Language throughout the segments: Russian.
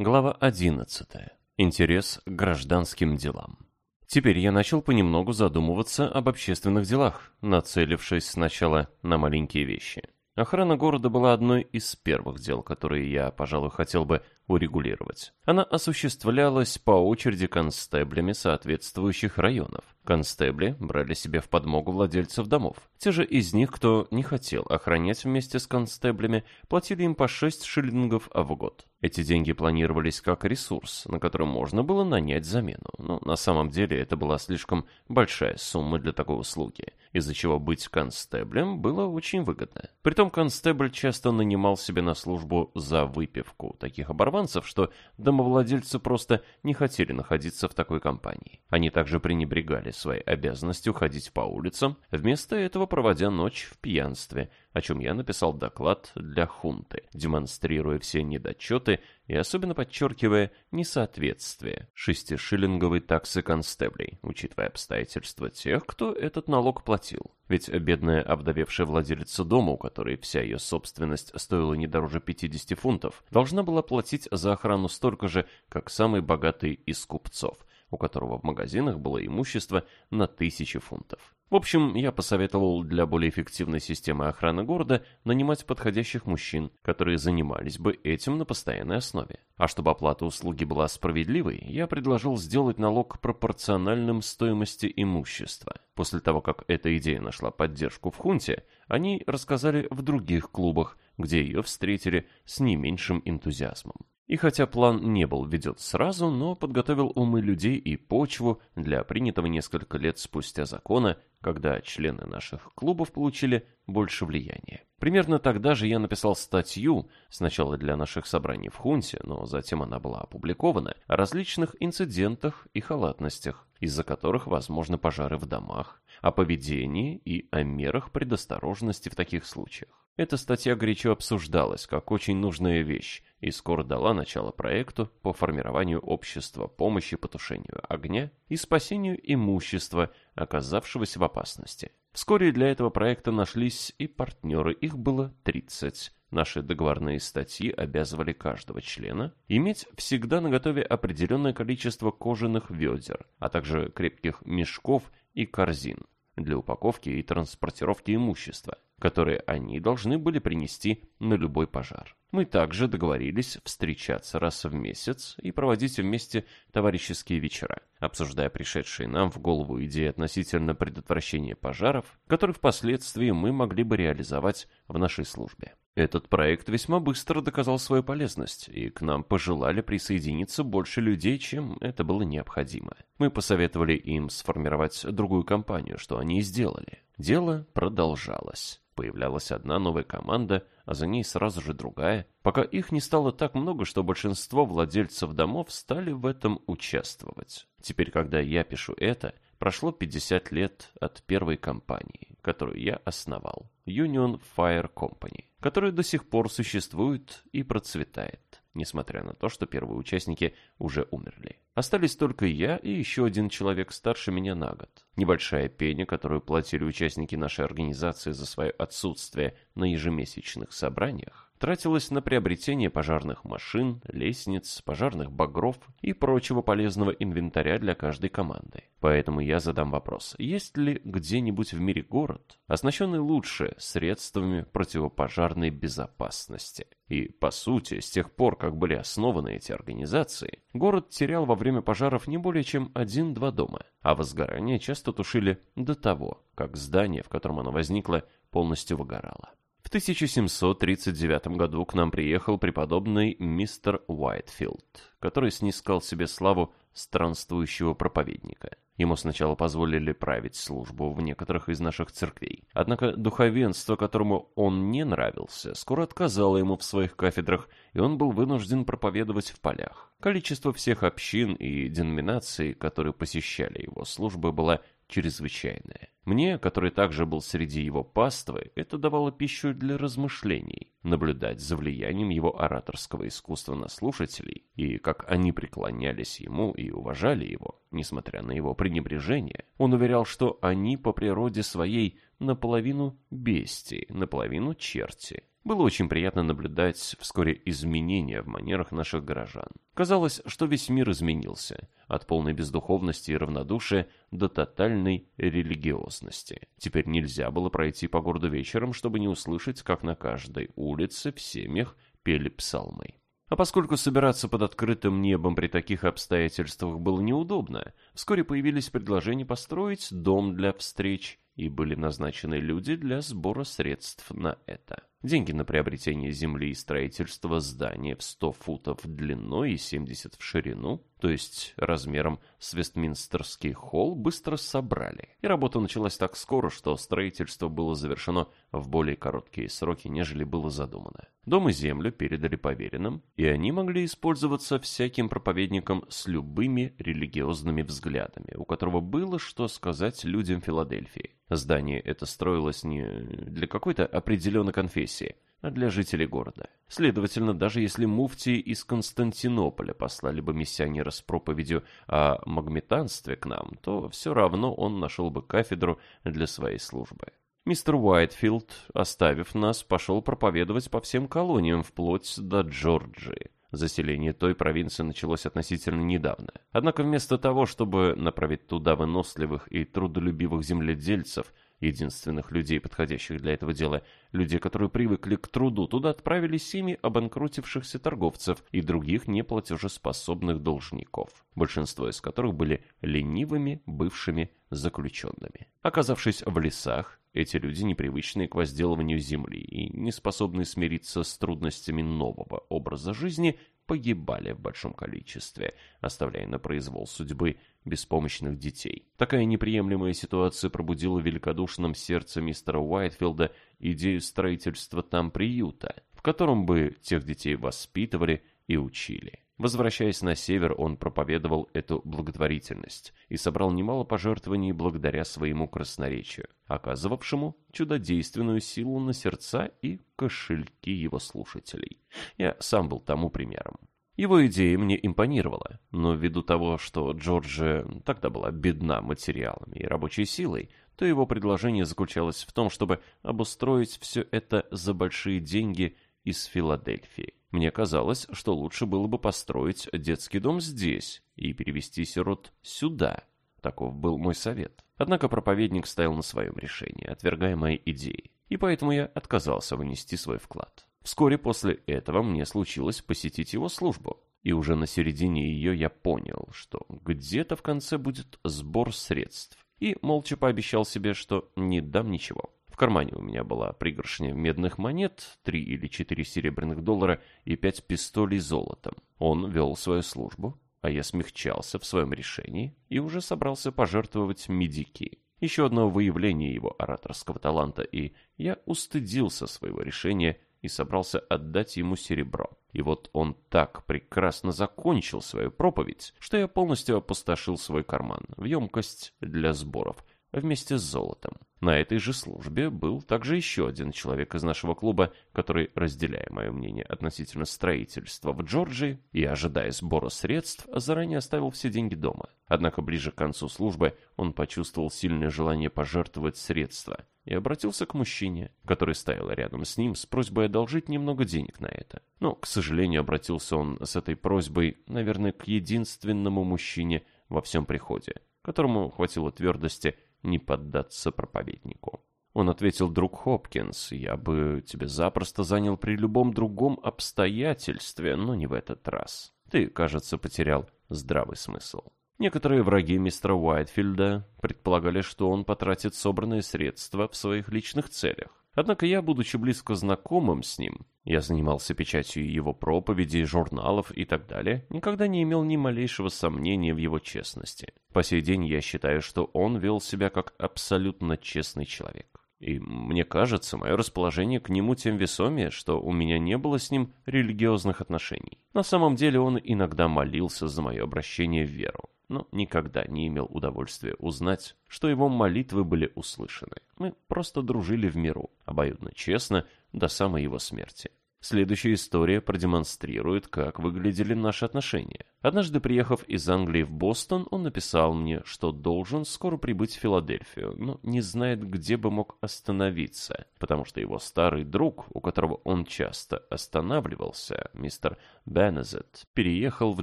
Глава 11. Интерес к гражданским делам. Теперь я начал понемногу задумываться об общественных делах, нацелившись сначала на маленькие вещи. Охрана города была одной из первых дел, которые я, пожалуй, хотел бы урегулировать. Она осуществлялась по очереди констеблями соответствующих районов. Констебли брали себе в подмогу владельцев домов. Те же из них, кто не хотел охранять вместе с констеблями, платили им по 6 шиллингов в год. Эти деньги планировались как ресурс, на который можно было нанять замену, но на самом деле это была слишком большая сумма для такой услуги, из-за чего быть констеблем было очень выгодно. Притом констебль часто нанимал себе на службу за выпивку таких оборванцев, что домовладельцы просто не хотели находиться в такой компании. Они также пренебрегали своей обязанностью ходить по улицам, вместо этого проводя ночь в пьянстве, о чем я написал доклад для хунты, демонстрируя все недочеты и особенно подчеркивая несоответствие шестишиллинговой таксы констеблей, учитывая обстоятельства тех, кто этот налог платил. Ведь бедная обдавевшая владелица дома, у которой вся ее собственность стоила не дороже 50 фунтов, должна была платить за охрану столько же, как самый богатый из купцов, у которого в магазинах было имущество на тысячи фунтов. В общем, я посоветовал для более эффективной системы охраны города нанимать подходящих мужчин, которые занимались бы этим на постоянной основе. А чтобы оплата услуги была справедливой, я предложил сделать налог пропорциональным стоимости имущества. После того, как эта идея нашла поддержку в хунте, они рассказали в других клубах, где ее встретили с не меньшим энтузиазмом. И хотя план не был введен сразу, но подготовил умы людей и почву для принятого несколько лет спустя закона, когда члены наших клубов получили больше влияния. Примерно тогда же я написал статью, сначала для наших собраний в Хунте, но затем она была опубликована, о различных инцидентах и халатностях, из-за которых возможны пожары в домах, о поведении и о мерах предосторожности в таких случаях. Эта статья горячо обсуждалась как очень нужная вещь и скоро дала начало проекту по формированию общества помощи по тушению огня и спасению имущества, оказавшегося в опасности. Вскоре для этого проекта нашлись и партнеры, их было 30. Наши договорные статьи обязывали каждого члена иметь всегда наготове определенное количество кожаных ведер, а также крепких мешков и корзин для упаковки и транспортировки имущества, которые они должны были принести на любой пожар. Мы также договорились встречаться раз в месяц и проводить вместе товарищеские вечера, обсуждая пришедшие нам в голову идеи относительно предотвращения пожаров, которые впоследствии мы могли бы реализовать в нашей службе. Этот проект весьма быстро доказал свою полезность, и к нам пожелали присоединиться больше людей, чем это было необходимо. Мы посоветовали им сформировать другую компанию, что они и сделали. Дело продолжалось. Появлялась одна новая команда, а за ней сразу же другая, пока их не стало так много, что большинство владельцев домов стали в этом участвовать. Теперь, когда я пишу это, прошло 50 лет от первой компании, которую я основал, Union Fire Company, которая до сих пор существует и процветает несмотря на то, что первые участники уже умерли. Остались только я и еще один человек старше меня на год. Небольшая пеня, которую платили участники нашей организации за свое отсутствие на ежемесячных собраниях, тратилось на приобретение пожарных машин, лестниц, пожарных багров и прочего полезного инвентаря для каждой команды. Поэтому я задам вопрос, есть ли где-нибудь в мире город, оснащенный лучше средствами противопожарной безопасности? И, по сути, с тех пор, как были основаны эти организации, город терял во время пожаров не более чем один-два дома, а возгорание часто тушили до того, как здание, в котором оно возникло, полностью выгорало. В 1739 году к нам приехал преподобный мистер Уайтфилд, который снискал себе славу странствующего проповедника. Ему сначала позволили править службу в некоторых из наших церквей. Однако духовенство, которому он не нравился, скоро отказало ему в своих кафедрах, и он был вынужден проповедовать в полях. Количество всех общин и деноминаций, которые посещали его службы, было чрезвычайное. Мне, который также был среди его паствы, это давало пищу для размышлений, наблюдать за влиянием его ораторского искусства на слушателей, и как они преклонялись ему и уважали его, несмотря на его пренебрежение. Он уверял, что они по природе своей наполовину бестии, наполовину черти. Было очень приятно наблюдать вскоре изменения в манерах наших горожан. Казалось, что весь мир изменился, от полной бездуховности и равнодушия до тотальной религиозности. Теперь нельзя было пройти по городу вечером, чтобы не услышать, как на каждой улице в семьях пели псалмы. А поскольку собираться под открытым небом при таких обстоятельствах было неудобно, вскоре появились предложения построить дом для встреч, и были назначены люди для сбора средств на это. Деньги на приобретение земли и строительство здания в 100 футов длиной и 70 в ширину, то есть размером с Вестминстерский холл, быстро собрали. И работа началась так скоро, что строительство было завершено в более короткие сроки, нежели было задумано. Дом и землю передали поверенным, и они могли использоваться всяким проповедником с любыми религиозными взглядами, у которого было что сказать людям Филадельфии. Здание это строилось не для какой-то определенной конфессии, а для жителей города. Следовательно, даже если муфтии из Константинополя послали бы миссионера с проповедью о магметанстве к нам, то все равно он нашел бы кафедру для своей службы. Мистер Уайтфилд, оставив нас, пошел проповедовать по всем колониям вплоть до Джорджии. Заселение той провинции началось относительно недавно. Однако вместо того, чтобы направить туда выносливых и трудолюбивых земледельцев, единственных людей, подходящих для этого дела, людей, которые привыкли к труду, туда отправили семьи обанкротившихся торговцев и других неплатежеспособных должников, большинство из которых были ленивыми бывшими заключенными. Оказавшись в лесах, эти люди, непривычные к возделыванию земли и не способные смириться с трудностями нового образа жизни, погибали в большом количестве, оставляя на произвол судьбы беспомощных детей. Такая неприемлемая ситуация пробудила в великодушном сердце мистера Уайтфилда идею строительства там приюта, в котором бы тех детей воспитывали и учили. Возвращаясь на север, он проповедовал эту благотворительность и собрал немало пожертвований благодаря своему красноречию, оказывавшему чудодейственную силу на сердца и кошельки его слушателей. Я сам был тому примером. Его идея мне импонировала, но ввиду того, что Джорджия тогда была бедна материалами и рабочей силой, то его предложение заключалось в том, чтобы обустроить все это за большие деньги из Филадельфии. Мне казалось, что лучше было бы построить детский дом здесь и перевести сирот сюда. Таков был мой совет. Однако проповедник стоял на своем решении, отвергая мои идеи, и поэтому я отказался внести свой вклад. Вскоре после этого мне случилось посетить его службу, и уже на середине ее я понял, что где-то в конце будет сбор средств, и молча пообещал себе, что не дам ничего кармане у меня была пригоршня медных монет, три или четыре серебряных доллара и пять пистолей золотом. Он вел свою службу, а я смягчался в своем решении и уже собрался пожертвовать медики. Еще одно выявление его ораторского таланта, и я устыдился своего решения и собрался отдать ему серебро. И вот он так прекрасно закончил свою проповедь, что я полностью опустошил свой карман в емкость для сборов – вместе с золотом. На этой же службе был также еще один человек из нашего клуба, который, разделяя мое мнение относительно строительства в Джорджии и ожидая сбора средств, заранее оставил все деньги дома. Однако ближе к концу службы он почувствовал сильное желание пожертвовать средства и обратился к мужчине, который стоял рядом с ним с просьбой одолжить немного денег на это. Но, к сожалению, обратился он с этой просьбой, наверное, к единственному мужчине во всем приходе, которому хватило твердости – не поддаться проповеднику. Он ответил, друг Хопкинс, я бы тебе запросто занял при любом другом обстоятельстве, но не в этот раз. Ты, кажется, потерял здравый смысл. Некоторые враги мистера Уайтфилда предполагали, что он потратит собранные средства в своих личных целях. Однако я, будучи близко знакомым с ним, я занимался печатью его проповедей, журналов и так далее, никогда не имел ни малейшего сомнения в его честности. По сей день я считаю, что он вел себя как абсолютно честный человек. И мне кажется, мое расположение к нему тем весомее, что у меня не было с ним религиозных отношений. На самом деле он иногда молился за мое обращение в веру но никогда не имел удовольствия узнать, что его молитвы были услышаны. Мы просто дружили в миру, обоюдно честно, до самой его смерти. Следующая история продемонстрирует, как выглядели наши отношения. Однажды, приехав из Англии в Бостон, он написал мне, что должен скоро прибыть в Филадельфию, но не знает, где бы мог остановиться, потому что его старый друг, у которого он часто останавливался, мистер Беннезет, переехал в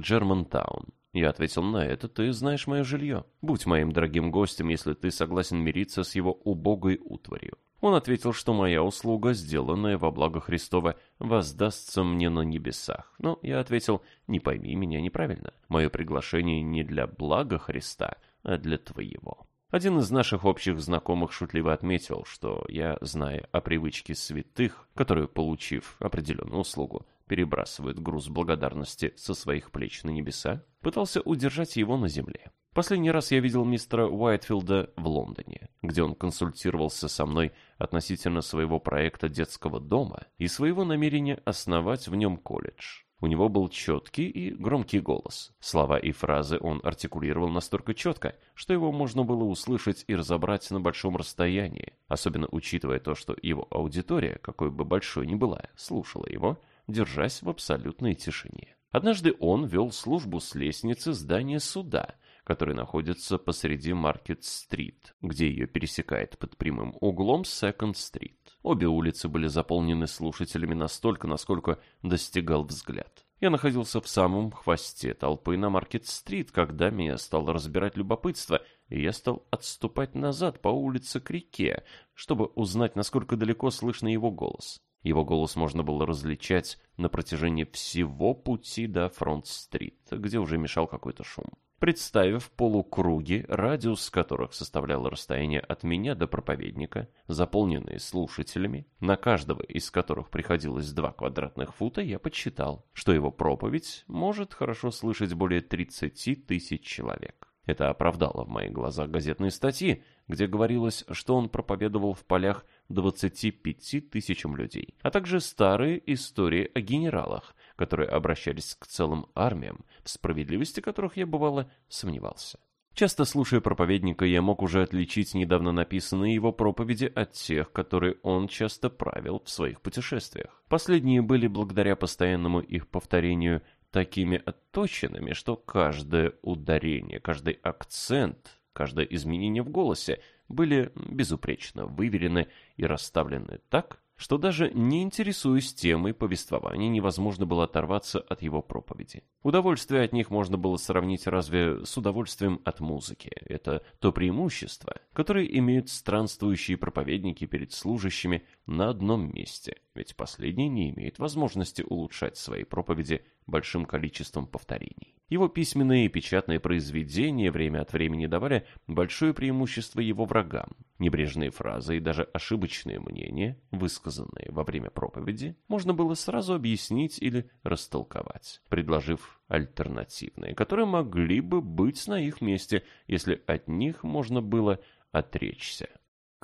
Джермантаун. Я ответил на это, ты знаешь мое жилье. Будь моим дорогим гостем, если ты согласен мириться с его убогой утварью. Он ответил, что моя услуга, сделанная во благо Христова, воздастся мне на небесах. Но я ответил, не пойми меня неправильно. Мое приглашение не для блага Христа, а для твоего. Один из наших общих знакомых шутливо отметил, что я, зная о привычке святых, которые, получив определенную услугу, перебрасывают груз благодарности со своих плеч на небеса, пытался удержать его на земле. Последний раз я видел мистера Уайтфилда в Лондоне, где он консультировался со мной относительно своего проекта детского дома и своего намерения основать в нем колледж. У него был четкий и громкий голос. Слова и фразы он артикулировал настолько четко, что его можно было услышать и разобрать на большом расстоянии, особенно учитывая то, что его аудитория, какой бы большой ни была, слушала его, держась в абсолютной тишине. Однажды он вел службу с лестницы здания суда – который находится посреди Маркет-стрит, где ее пересекает под прямым углом Секонд-стрит. Обе улицы были заполнены слушателями настолько, насколько достигал взгляд. Я находился в самом хвосте толпы на Маркет-стрит, когда меня стало разбирать любопытство, и я стал отступать назад по улице к реке, чтобы узнать, насколько далеко слышно его голос. Его голос можно было различать на протяжении всего пути до Фронт-стрит, где уже мешал какой-то шум представив полукруги, радиус которых составлял расстояние от меня до проповедника, заполненные слушателями, на каждого из которых приходилось два квадратных фута, я подсчитал, что его проповедь может хорошо слышать более 30 тысяч человек. Это оправдало в моих глазах газетные статьи, где говорилось, что он проповедовал в полях 25 тысячам людей, а также старые истории о генералах, которые обращались к целым армиям, в справедливости которых я, бывало, сомневался. Часто слушая проповедника, я мог уже отличить недавно написанные его проповеди от тех, которые он часто правил в своих путешествиях. Последние были благодаря постоянному их повторению такими отточенными, что каждое ударение, каждый акцент, каждое изменение в голосе были безупречно выверены и расставлены так, что даже не интересуясь темой повествования, невозможно было оторваться от его проповеди. Удовольствие от них можно было сравнить разве с удовольствием от музыки. Это то преимущество, которое имеют странствующие проповедники перед служащими на одном месте, ведь последние не имеют возможности улучшать свои проповеди большим количеством повторений. Его письменные и печатные произведения время от времени давали большое преимущество его врагам. Небрежные фразы и даже ошибочные мнения, высказанные во время проповеди, можно было сразу объяснить или растолковать, предложив альтернативные, которые могли бы быть на их месте, если от них можно было отречься.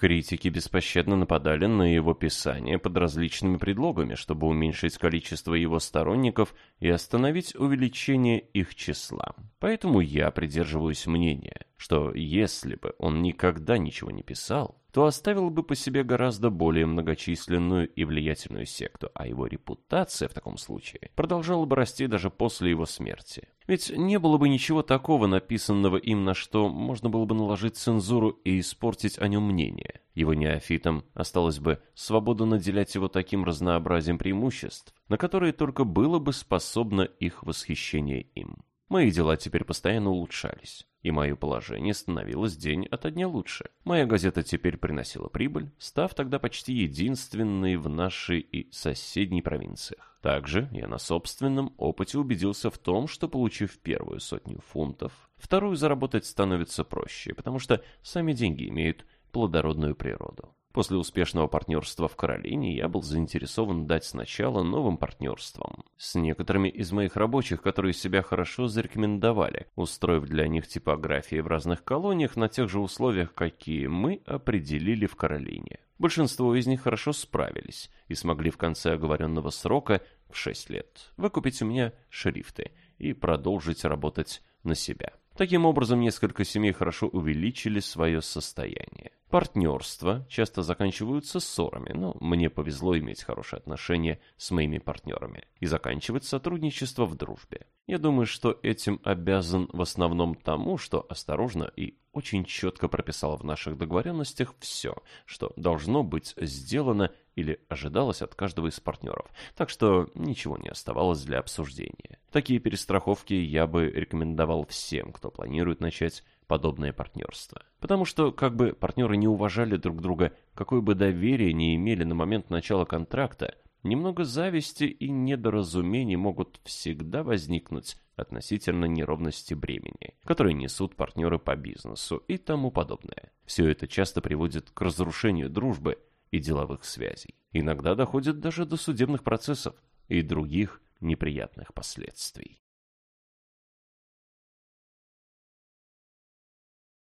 Критики беспощадно нападали на его писание под различными предлогами, чтобы уменьшить количество его сторонников и остановить увеличение их числа. Поэтому я придерживаюсь мнения, что если бы он никогда ничего не писал, то оставил бы по себе гораздо более многочисленную и влиятельную секту, а его репутация в таком случае продолжала бы расти даже после его смерти. Ведь не было бы ничего такого, написанного им, на что можно было бы наложить цензуру и испортить о нем мнение. Его неофитам осталось бы свобода наделять его таким разнообразием преимуществ, на которые только было бы способно их восхищение им. Мои дела теперь постоянно улучшались, и мое положение становилось день ото дня лучше. Моя газета теперь приносила прибыль, став тогда почти единственной в нашей и соседней провинциях. Также я на собственном опыте убедился в том, что, получив первую сотню фунтов, вторую заработать становится проще, потому что сами деньги имеют плодородную природу. После успешного партнерства в Каролине я был заинтересован дать сначала новым партнерством с некоторыми из моих рабочих, которые себя хорошо зарекомендовали, устроив для них типографии в разных колониях на тех же условиях, какие мы определили в Каролине. Большинство из них хорошо справились и смогли в конце оговоренного срока в 6 лет выкупить у меня шрифты и продолжить работать на себя. Таким образом, несколько семей хорошо увеличили свое состояние. Партнерства часто заканчиваются ссорами, но мне повезло иметь хорошие отношения с моими партнерами и заканчивать сотрудничество в дружбе. Я думаю, что этим обязан в основном тому, что осторожно и очень четко прописал в наших договоренностях все, что должно быть сделано или ожидалось от каждого из партнеров, так что ничего не оставалось для обсуждения. Такие перестраховки я бы рекомендовал всем, кто планирует начать подобное партнерство. Потому что, как бы партнеры не уважали друг друга, какое бы доверие не имели на момент начала контракта, немного зависти и недоразумений могут всегда возникнуть относительно неровности бремени, которые несут партнеры по бизнесу и тому подобное. Все это часто приводит к разрушению дружбы и деловых связей. Иногда доходит даже до судебных процессов и других неприятных последствий.